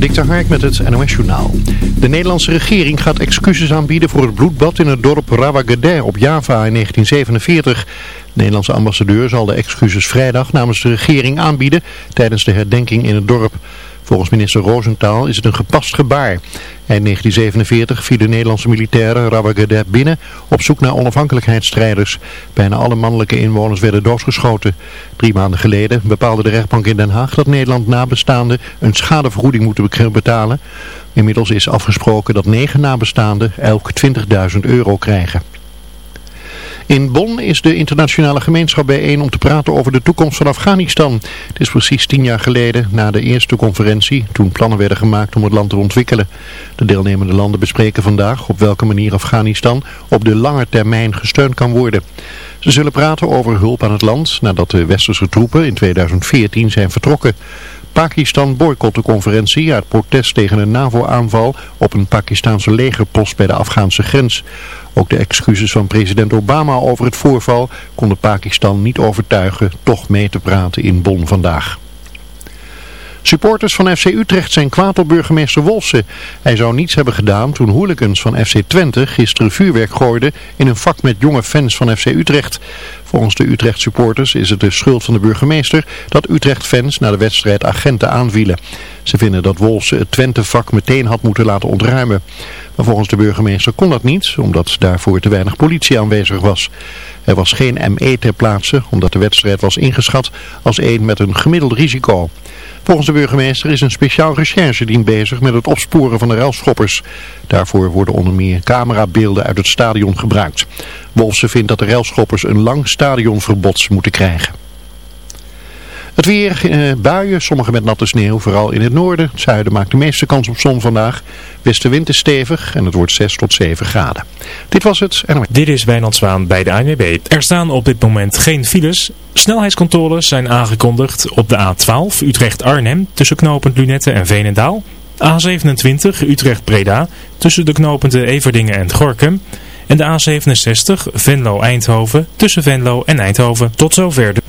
Dikter Hark met het NOS Journaal. De Nederlandse regering gaat excuses aanbieden voor het bloedbad in het dorp Rawagede op Java in 1947. De Nederlandse ambassadeur zal de excuses vrijdag namens de regering aanbieden tijdens de herdenking in het dorp. Volgens minister Rosenthal is het een gepast gebaar. Eind 1947 vielen Nederlandse militairen Rawagede binnen op zoek naar onafhankelijkheidsstrijders. Bijna alle mannelijke inwoners werden doodgeschoten. Drie maanden geleden bepaalde de rechtbank in Den Haag dat Nederland nabestaanden een schadevergoeding moeten betalen. Inmiddels is afgesproken dat negen nabestaanden elk 20.000 euro krijgen. In Bonn is de internationale gemeenschap bijeen om te praten over de toekomst van Afghanistan. Het is precies tien jaar geleden na de eerste conferentie, toen plannen werden gemaakt om het land te ontwikkelen. De deelnemende landen bespreken vandaag op welke manier Afghanistan op de lange termijn gesteund kan worden. Ze zullen praten over hulp aan het land nadat de westerse troepen in 2014 zijn vertrokken. Pakistan boycott de conferentie uit protest tegen een NAVO-aanval op een Pakistanse legerpost bij de Afghaanse grens. Ook de excuses van president Obama over het voorval konden Pakistan niet overtuigen toch mee te praten in Bonn vandaag. Supporters van FC Utrecht zijn kwaad op burgemeester Wolfsen. Hij zou niets hebben gedaan toen hooligans van FC Twente gisteren vuurwerk gooiden in een vak met jonge fans van FC Utrecht. Volgens de Utrecht supporters is het de schuld van de burgemeester dat Utrecht fans na de wedstrijd agenten aanvielen. Ze vinden dat Wolfsen het Twente-vak meteen had moeten laten ontruimen. Maar volgens de burgemeester kon dat niet, omdat daarvoor te weinig politie aanwezig was. Er was geen ME ter plaatse, omdat de wedstrijd was ingeschat als een met een gemiddeld risico. Volgens de burgemeester is een speciaal recherchedienst bezig met het opsporen van de ruilschoppers. Daarvoor worden onder meer camerabeelden uit het stadion gebruikt. Wolfsen vindt dat de ruilschoppers een lang stadionverbod moeten krijgen. Het weer, eh, buien, sommige met natte sneeuw, vooral in het noorden. Het zuiden maakt de meeste kans op zon vandaag. Westenwind is stevig en het wordt 6 tot 7 graden. Dit was het. En... Dit is Wijnand Zwaan bij de ANWB. Er staan op dit moment geen files. Snelheidscontroles zijn aangekondigd op de A12 Utrecht-Arnhem tussen knooppunt Lunette en Veenendaal. A27 Utrecht-Breda tussen de knooppunten Everdingen en Gorkum. En de A67 Venlo-Eindhoven tussen Venlo en Eindhoven. Tot zover. De...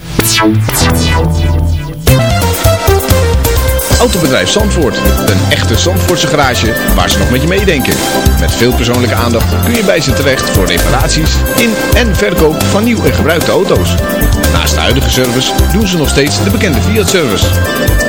Autobedrijf Zandvoort. Een echte Zandvoortse garage waar ze nog met je meedenken. Met veel persoonlijke aandacht kun je bij ze terecht voor reparaties in en verkoop van nieuw en gebruikte auto's. Naast de huidige service doen ze nog steeds de bekende Fiat-service.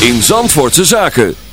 in Zandvoortse Zaken.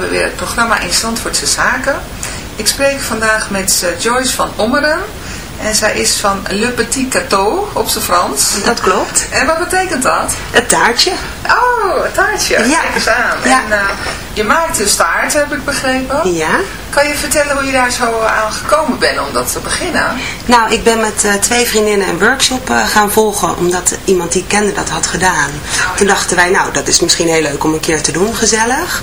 Hebben we weer het programma in Zandvoortse Zaken. Ik spreek vandaag met eh, Joyce van Ommeren. En zij is van Le Petit Cateau op zijn Frans. Dat klopt. En wat betekent dat? Het taartje. Oh, het taartje. Ja. Kijk eens aan. Ja. En eh, je maakt dus taart, heb ik begrepen. Ja. Kan je vertellen hoe je daar zo aan gekomen bent om dat te beginnen? Nou, ik ben met eh, twee vriendinnen een workshop eh, gaan volgen, omdat iemand die ik kende dat had gedaan. Toen dachten wij, nou, dat is misschien heel leuk om een keer te doen, gezellig.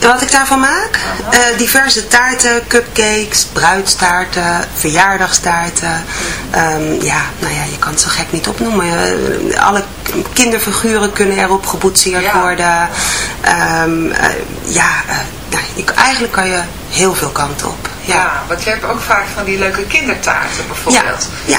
Wat ik daarvan maak? Eh, diverse taarten, cupcakes, bruidstaarten, verjaardagstaarten. Ehm, ja, nou ja, je kan het zo gek niet opnoemen. Eh, alle kinderfiguren kunnen erop geboetseerd Ja. worden. Ehm, eh, ja, nou, je- eigenlijk kan je heel veel kanten op. Ja. Ja, want je hebt ook vaak van die leuke kindertaarten ja, bijvoorbeeld. ja.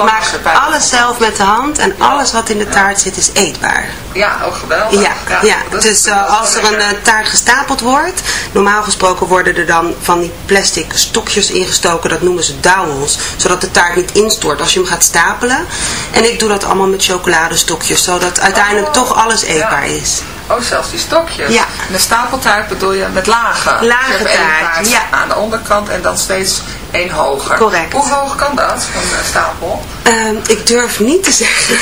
Ik maak alles zelf met de hand en alles wat in de taart zit is eetbaar. Ja, ook geweldig. Ja, ja. dus eh, als er een eh, taart gestapeld wordt, normaal gesproken worden er dan van die plastic stokjes ingestoken, dat noemen ze dowels, zodat de taart niet instort als je hem gaat stapelen. En ik doe dat allemaal met chocoladestokjes, zodat uiteindelijk Oh, toch alles eetbaar is. Oh, zelfs die stokjes. Ja. En de stapeltaart bedoel je met lagen. Lage Dus taart, ja. aan de onderkant en dan steeds één hoger. Correct. Hoe hoog kan dat, een eh, stapel? Ehm, ik durf niet te zeggen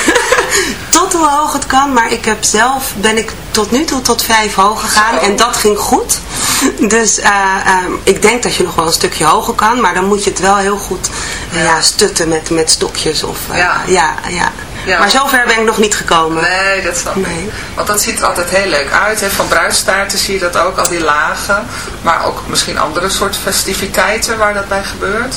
tot hoe hoog het kan, maar ik heb zelf, ben ik tot nu toe tot vijf hoog gegaan Zo. en dat ging goed. Dus eh, ehm, ik denk dat je nog wel een stukje hoger kan, maar dan moet je het wel heel goed eh, ja. stutten met, met stokjes. Of, Ja. ja. Ja, Ja. Maar zover ben ik nog niet gekomen. Nee, dat ik. Nee. Want dat ziet er altijd heel leuk uit. Hè. Van bruidstaarten zie je dat ook, al die lagen. Maar ook misschien andere soort festiviteiten waar dat bij gebeurt.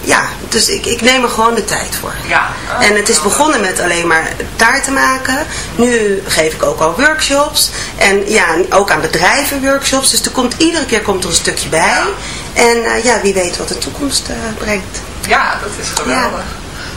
ja, dus ik, ik neem er gewoon de tijd voor. Ja. En het is begonnen met alleen maar taarten maken. Nu geef ik ook al workshops. En ja, ook aan bedrijven workshops. Dus er komt, iedere keer komt er een stukje bij. En eh, ja, wie weet wat de toekomst eh, brengt. Ja, dat is geweldig.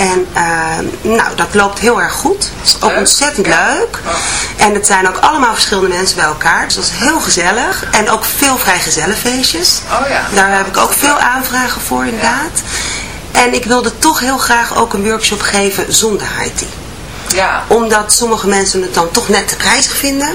En eh, nou, dat loopt heel erg goed. Het is ook ontzettend leuk. En het zijn ook allemaal verschillende mensen bij elkaar. Dus dat is heel gezellig. En ook veel vrijgezellenfeestjes. Oh ja. Daar heb ik ook veel aanvragen voor inderdaad. En ik wilde toch heel graag ook een workshop geven zonder tea. Ja. Omdat sommige mensen het dan toch net te prijzig vinden.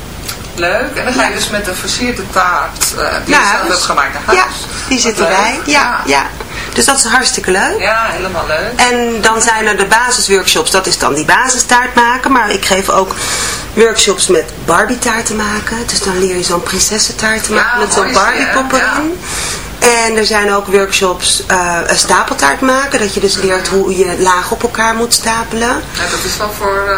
Leuk. En dan ga je dus met een versierde taart eh, die je zelf hebt gemaakt naar Ja, huis. die Wat zit erbij. Ja, ja. Dus dat is hartstikke leuk. Ja, helemaal leuk. En dan zijn er de basisworkshops, dat is dan die basistaart maken. Maar ik geef ook workshops met Barbie taarten maken. Dus dan leer je zo'n prinsessentaart te Ja, maken met zo'n die, Barbie hè? pop Ja. erin. En er zijn ook workshops eh, een stapeltaart maken. Dat je dus leert hoe je laag op elkaar moet stapelen. Ja, dat is wel voor eh,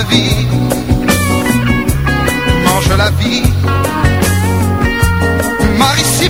Grande ville mange la vie. Marie si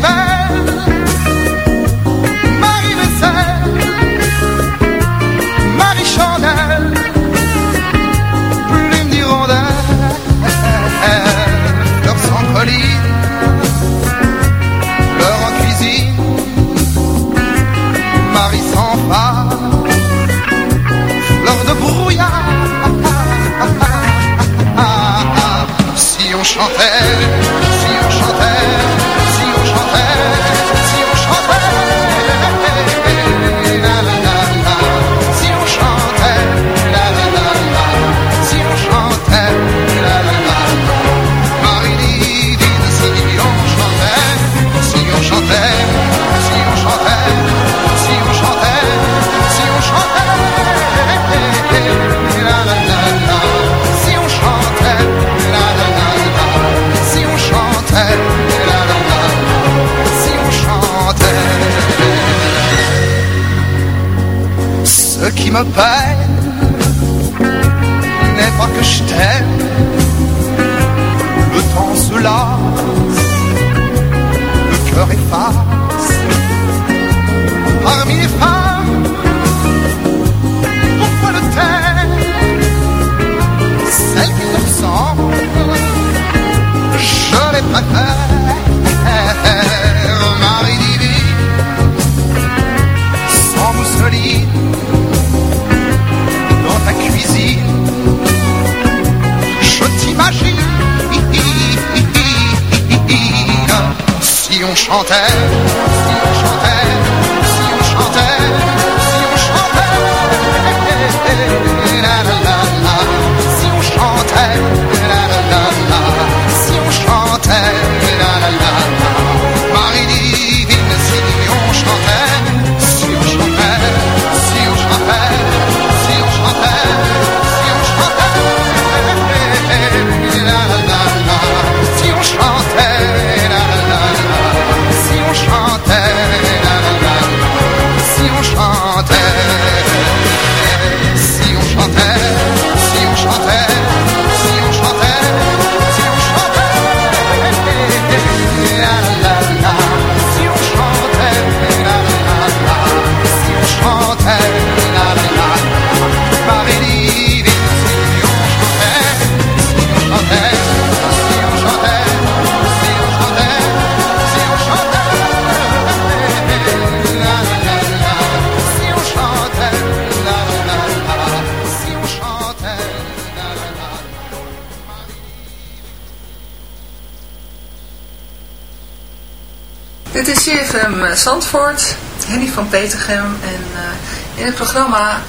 Is CFM Zandvoort, Henny van Petergem en eh, in het programma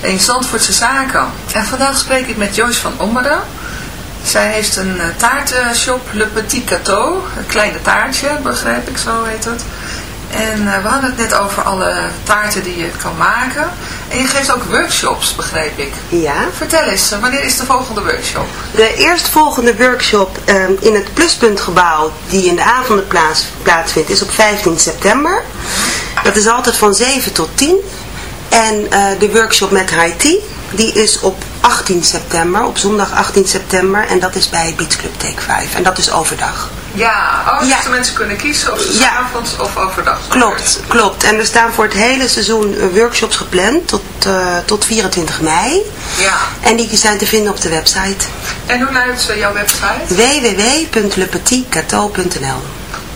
in Zandvoortse Zaken. En vandaag spreek ik met Joyce van Ommeren. Zij heeft een eh, taartenshop, Le Petit Cateau, een kleine taartje, begrijp ik, zo heet het. En eh, we hadden het net over alle taarten die je kan maken. En je geeft ook workshops, begreep ik. Ja. Vertel eens, eh, wanneer is de volgende workshop? De eerstvolgende workshop ehm, in het Pluspuntgebouw, die in de avonden plaats, plaatsvindt, is op 15 september. Dat is altijd van 7 tot 10. En eh, de workshop met Haiti, die is op 18 september, op zondag 18 september. En dat is bij Beach Club Take 5. En dat is overdag. Ja, oh, dus de mensen kunnen kiezen of ze Ja. avonds of overdag. Klopt, klopt. En er staan voor het hele seizoen eh, workshops gepland tot, eh, tot 24 mei. Ja. En die zijn te vinden op de website En hoe luidt jouw website? www.lepetitcateau.nl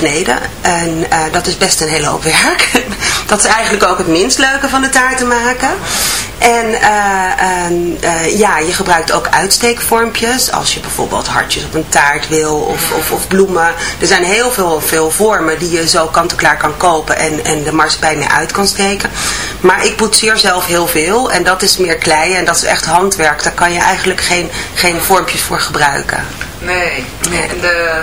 En eh, dat is best een hele hoop werk. dat is eigenlijk ook het minst leuke van de taart te maken. En eh, eh, ja, je gebruikt ook uitsteekvormpjes. Als je bijvoorbeeld hartjes op een taart wil of, of, of bloemen. Er zijn heel veel, veel vormen die je zo kant-en-klaar kan kopen en, en de marsepein mee uit kan steken. Maar ik boetseer zelf heel veel en dat is meer klei en dat is echt handwerk. Daar kan je eigenlijk geen, geen vormpjes voor gebruiken. Nee, nee. En de,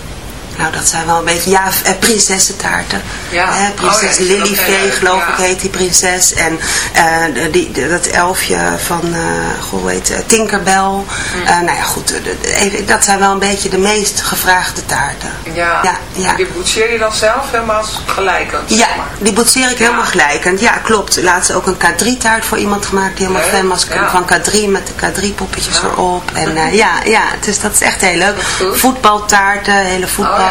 nou dat zijn wel een beetje, ja, eh, prinsessentaarten. Ja. Hè, prinses Oh ja, geloof ik, heet die prinses. En eh, die, dat elfje van, eh goh, hoe heet Tinkerbell. Mm. Nou ja, goed, even, dat zijn wel een beetje de meest gevraagde taarten. Ja. Ja, die boetseer je dan zelf helemaal gelijkend, Ja, zeg maar. die boetseer ik helemaal gelijkend. Ja, klopt. Laatst ook een K3-taart voor iemand gemaakt die helemaal fan was van K3 met de K3-poppetjes Ja. erop. En ja, ja, dus dat is echt heel leuk. Voetbaltaarten, hele voetballen.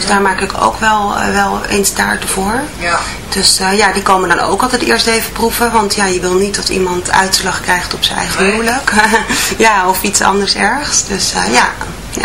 Dus daar maak ik ook wel, eh, wel eens taarten voor. ja. Dus eh, ja, die komen dan ook altijd eerst even proeven. Want ja, je wil niet dat iemand uitslag krijgt op zijn eigen Nee. huwelijk. ja, of iets anders ergs. Dus eh, ja. ja.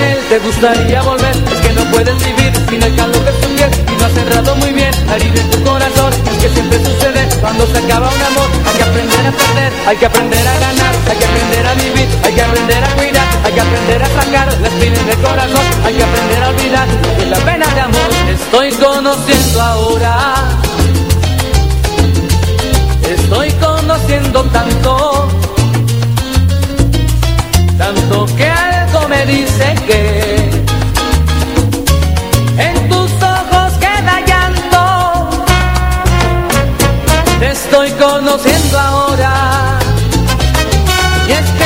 Él, te gustaría volver, es que no puedes vivir sin el calor de su piel. Y no has cerrado muy bien la en tu corazón. Es que siempre sucede cuando se acaba un amor. Hay que aprender a perder, hay que aprender a ganar, hay que aprender a vivir, hay que aprender a cuidar, hay que aprender a sacar las espinas del corazón. Hay que aprender a olvidar de la pena de amor. Estoy conociendo ahora. Estoy conociendo tanto, tanto que me dice que en tus ojos queda llanto. Te estoy conociendo ahora, y es que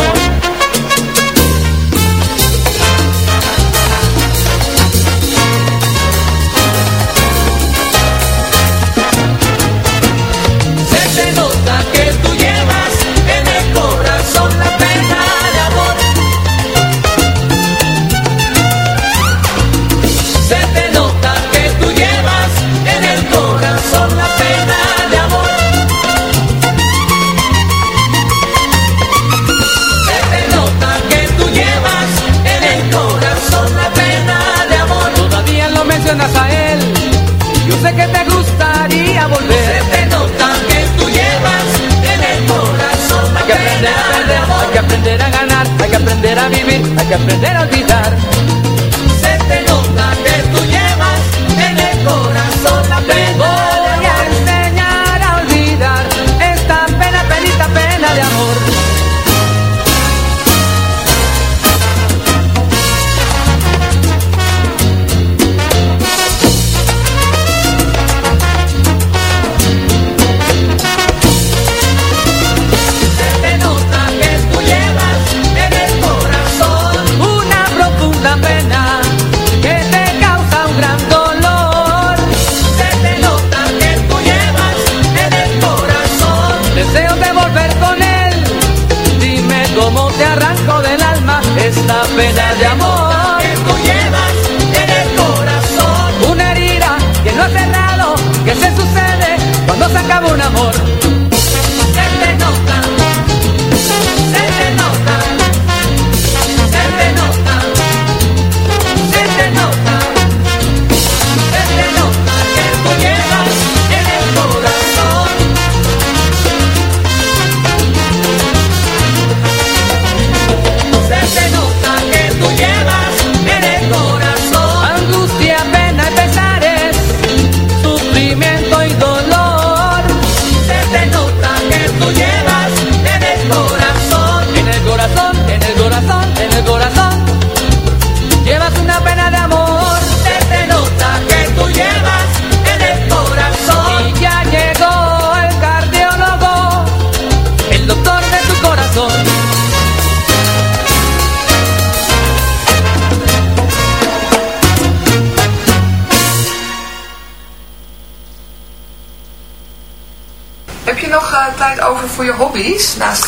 Sé que te gustaría volver. Se te nota que tú llevas en el corazón Hay que aprender a perder, hay que aprender a ganar, hay que aprender a vivir, hay que aprender a olvidar. Se te nota que tú llevas en el corazón la pena.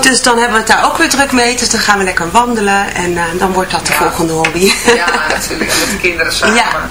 Dus dan hebben we het daar ook weer druk mee. Dus dan gaan we lekker wandelen en eh, dan wordt dat de volgende hobby. Ja, natuurlijk. Met de kinderen samen.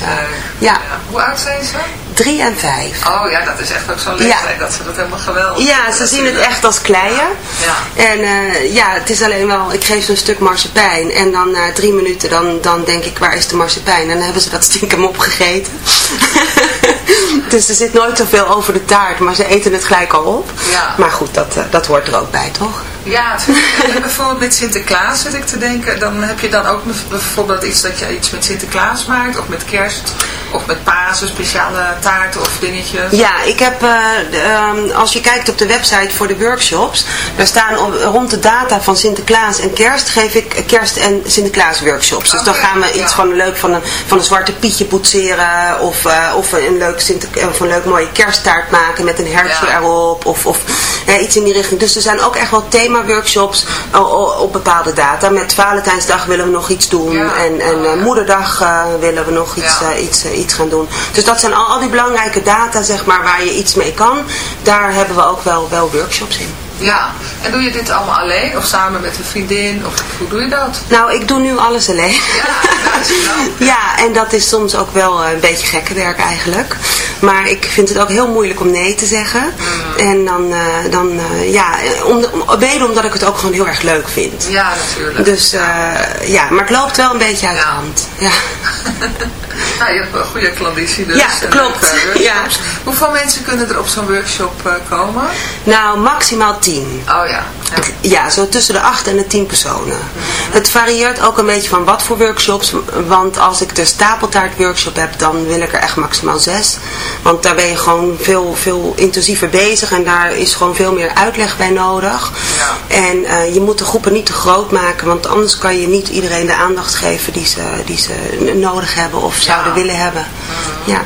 eh, ja, Hoe oud zijn ze? drie en vijf. Oh ja, dat is echt ook zo'n Ja. leeftijd dat ze dat helemaal geweldig Ja, ze zien het echt als kleien. Ja. En eh, ja, het is alleen wel, ik geef ze een stuk marsepein. En dan na drie minuten, dan, dan denk ik, waar is de marsepein? En dan hebben ze dat stiekem opgegeten. dus er zit nooit zoveel over de taart, maar ze eten het gelijk al op. Ja. Maar goed, dat, eh, dat hoort er ook bij, toch? Ja, bijvoorbeeld met Sinterklaas zit ik te denken. Dan heb je dan ook bijvoorbeeld iets dat je iets met Sinterklaas maakt. Of met kerst. Of met Pasen, speciale taarten of dingetjes. Ja, ik heb, eh, ehm, als je kijkt op de website voor de workshops, daar staan op, rond de data van Sinterklaas en kerst, geef ik kerst- en Sinterklaas workshops. Dus dan gaan we iets ja. van leuk van een, van een zwarte pietje poetseren, of, eh, of een leuk, Sinter, of een leuk mooie kersttaart maken met een hertje Ja. erop, of, of iets in die richting. Dus er zijn ook echt wel thema-workshops o- o- op bepaalde data. Met Valentijnsdag willen we nog iets doen, Ja. en, en Oh, eh. Moederdag eh, willen we nog iets, Ja. eh, iets, iets gaan doen. Dus dat zijn al, al die belangrijke data, zeg maar, waar je iets mee kan. Daar hebben we ook wel, wel workshops in. Ja. En doe je dit allemaal alleen? Of samen met een vriendin? Of hoe doe je dat? Nou, ik doe nu alles alleen. Ja, dat is wel. Ja, en dat is soms ook wel eh, een beetje gekke werk eigenlijk. Maar ik vind het ook heel moeilijk om nee te zeggen. Mm. En dan, eh, dan eh, ja, om, om, mede omdat ik het ook gewoon heel erg leuk vind. Ja, natuurlijk. Dus ja, maar het loopt wel een beetje uit de hand. Ja. Nou, je hebt een goede klanditie dus. Ja, klopt. workshops. Ja. Hoeveel mensen kunnen er op zo'n workshop eh, komen? Nou, maximaal tien. Oh ja. Ja. Zo tussen de 8 en de 10 personen. Het varieert ook een beetje van wat voor workshops. Want als ik de stapeltaart workshop heb, dan wil ik er echt maximaal 6. Want daar ben je gewoon veel, veel intensiever bezig. En daar is gewoon veel meer uitleg bij nodig. Ja. En eh, je moet de groepen niet te groot maken. Want anders kan je niet iedereen de aandacht geven die ze, die ze nodig hebben of zouden willen hebben. Ja.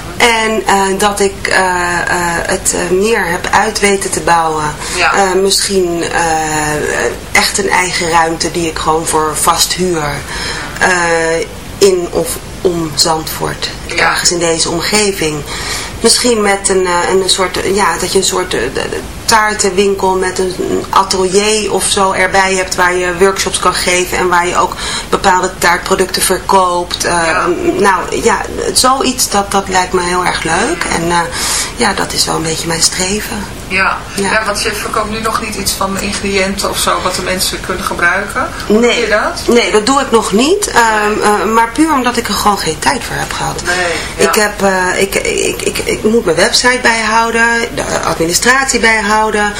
En eh, dat ik eh, eh, het meer heb uit weten te bouwen. Ja. Misschien echt een eigen ruimte die ik gewoon voor vast huur. in of om Zandvoort. Ergens in deze omgeving. Misschien met een, eh, een soort, ja, dat je een soort eh, taartenwinkel met een atelier of zo erbij hebt waar je workshops kan geven en waar je ook bepaalde taartproducten verkoopt. Eh, Nou ja, zoiets dat, dat lijkt me heel erg leuk en eh, ja, dat is wel een beetje mijn streven. Ja. Ja. Ja. want je verkoopt nu nog niet iets van ingrediënten of zo wat de mensen kunnen gebruiken. Hoe Nee. doe je dat? Nee, dat doe ik nog niet. Ehm, eh, maar puur omdat ik er gewoon geen tijd voor heb gehad. Nee, ja. Ik, heb, eh, ik, ik, ik, ik moet mijn website bijhouden, de administratie bijhouden.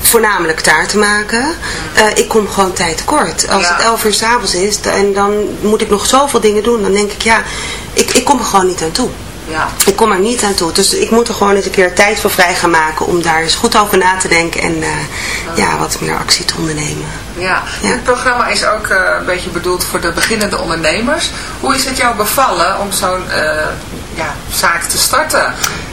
Voornamelijk taarten maken. Eh, ik kom gewoon tijd tekort. Als Ja. het 11 uur s'avonds is en dan moet ik nog zoveel dingen doen. Dan denk ik, ja, ik, ik kom er gewoon niet aan toe. Ja. Ik kom er niet aan toe. Dus ik moet er gewoon eens een keer tijd voor vrij gaan maken om daar eens goed over na te denken en eh, ja, wat meer actie te ondernemen. Ja. Ja. Dit programma is ook eh, een beetje bedoeld voor de beginnende ondernemers. Hoe is het jou bevallen om zo'n eh, ja, zaak te starten?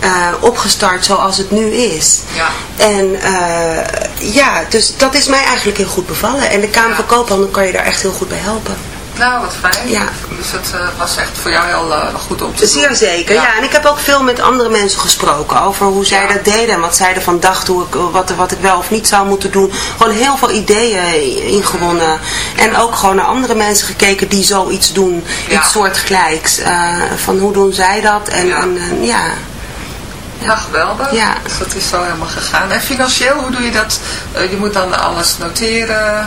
eh, opgestart zoals het nu is. Ja. En eh, ja, dus dat is mij eigenlijk heel goed bevallen. En de Kamer van Koophandel kan je daar echt heel goed bij helpen. Nou, wat fijn. Ja. Dus het eh, was echt voor jou heel goed om te doen. Zeer zeker, ja. En ik heb ook veel met andere mensen gesproken over hoe zij Ja. dat deden en wat zij ervan dachten, hoe ik, wat, wat ik wel of niet zou moeten doen. Gewoon heel veel ideeën ingewonnen. En ook gewoon naar andere mensen gekeken die zoiets doen, iets soortgelijks. Eh van hoe doen zij dat? En Ja. en, ja. Ja, geweldig. Ja. Dus dat is zo helemaal gegaan. En financieel, hoe doe je dat? Eh, je moet dan alles noteren.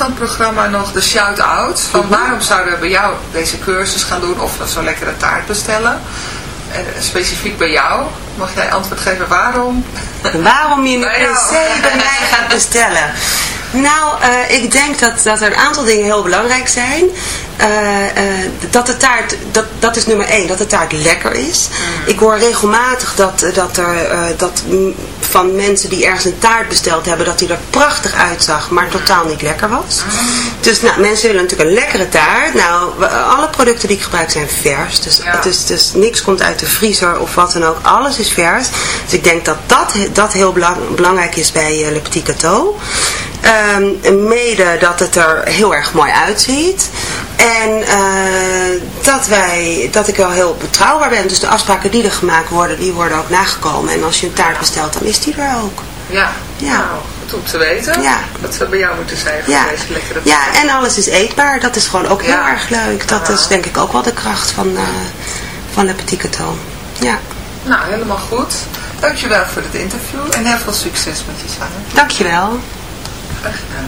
van het programma nog de shout-out. Van Mhm. waarom zouden we bij jou deze cursus gaan doen of zo'n lekkere taart bestellen? En specifiek bij jou. Mag jij antwoord geven waarom? Waarom je jou. se bij mij gaat bestellen? Nou, eh, ik denk dat, dat er een aantal dingen heel belangrijk zijn. Eh, eh, dat de taart, dat, dat is nummer één, dat de taart lekker is. Ik hoor regelmatig dat, eh, dat er dat mm, van mensen die ergens een taart besteld hebben, dat die er prachtig uitzag, maar totaal niet lekker was. Dus nou, mensen willen natuurlijk een lekkere taart. Nou, alle producten die ik gebruik zijn vers. Dus, Ja. is, dus niks komt uit de vriezer of wat dan ook. Alles is vers. Dus ik denk dat dat, dat heel belang- belangrijk is bij Le Petit Cateau. Ehm, mede dat het er heel erg mooi uitziet. En eh, dat, wij, dat ik wel heel betrouwbaar ben. Dus de afspraken die er gemaakt worden, die worden ook nagekomen. En als je een taart bestelt, dan is die er ook. Ja. Ja. Nou, goed om te weten. Ja. Dat zou bij jou moeten zijn voor Ja. deze lekkere ja, taart. en alles is eetbaar. Dat is gewoon ook heel Ja. erg leuk. Dat is denk ik ook wel de kracht van, eh van Le Petit Cateau. Ja, Nou, helemaal goed. Dankjewel voor dit interview en heel veel succes met je zaak. dankjewel. Graag gedaan.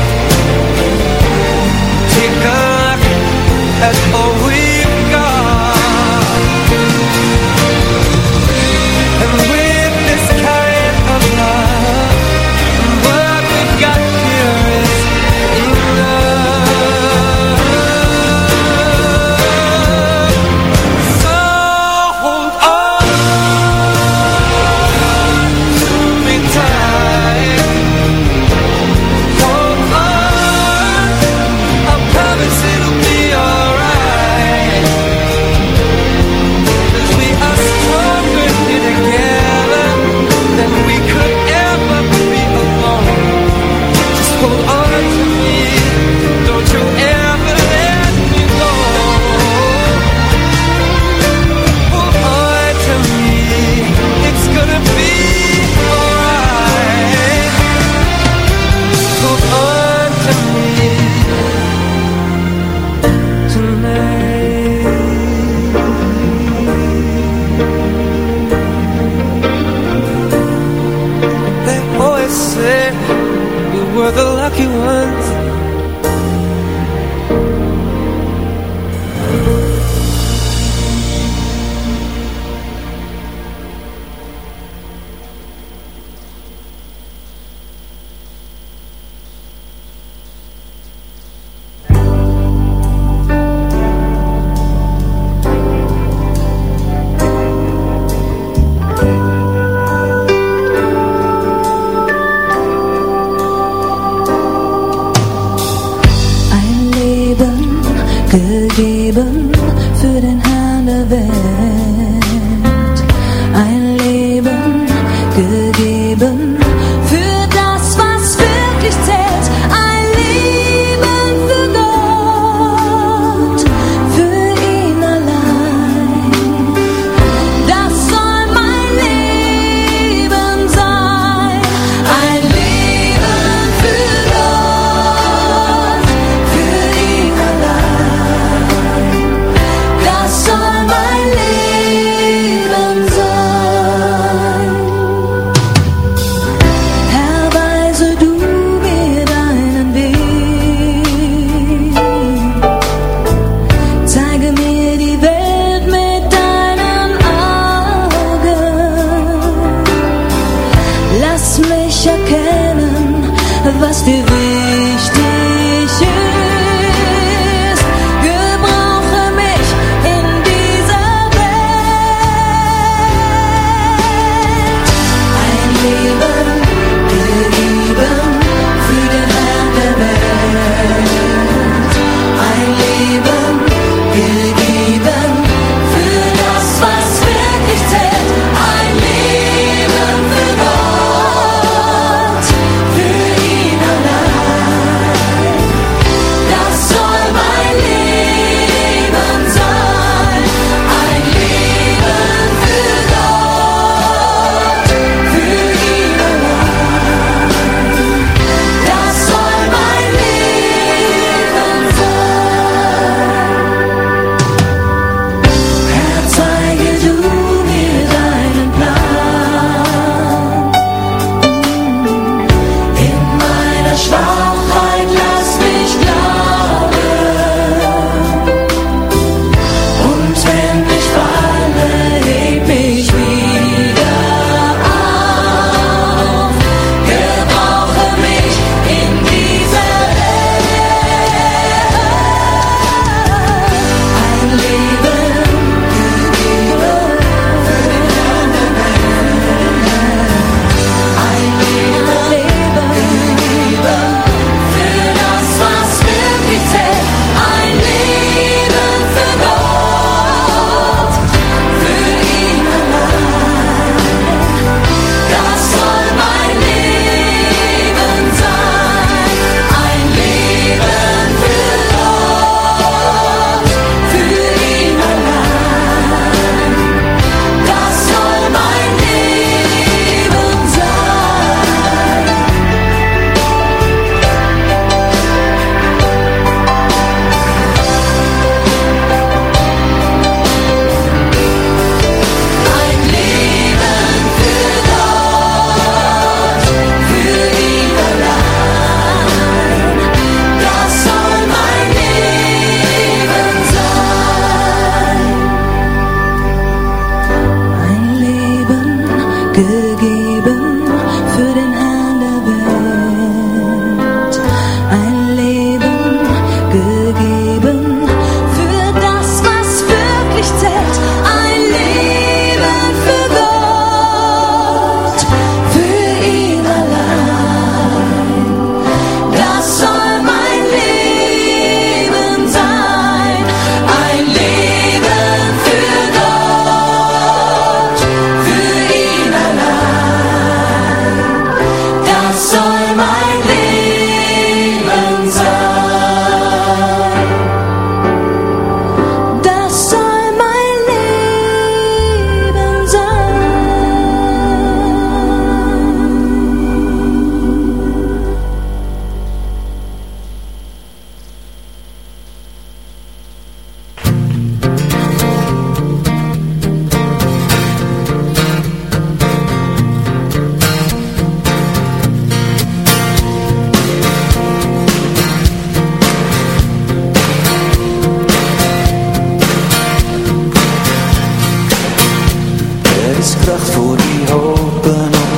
at all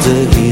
to you.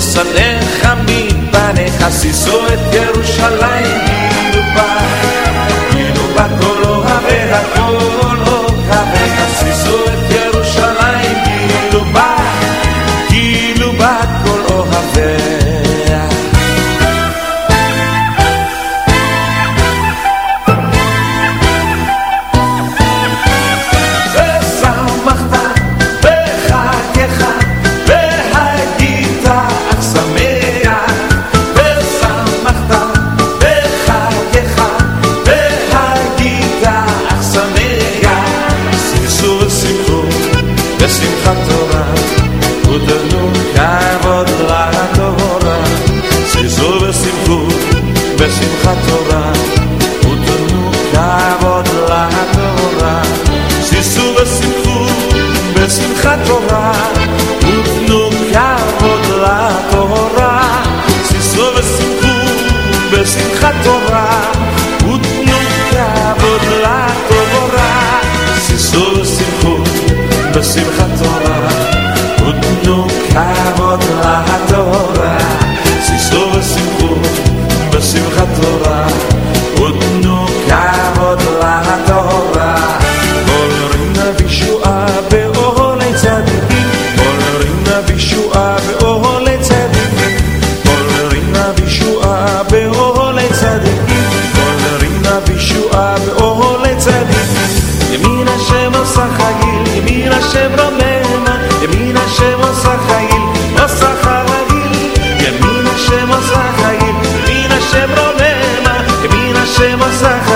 Zal een jaminpanee, als je Jeruzalem. podemos arrancar.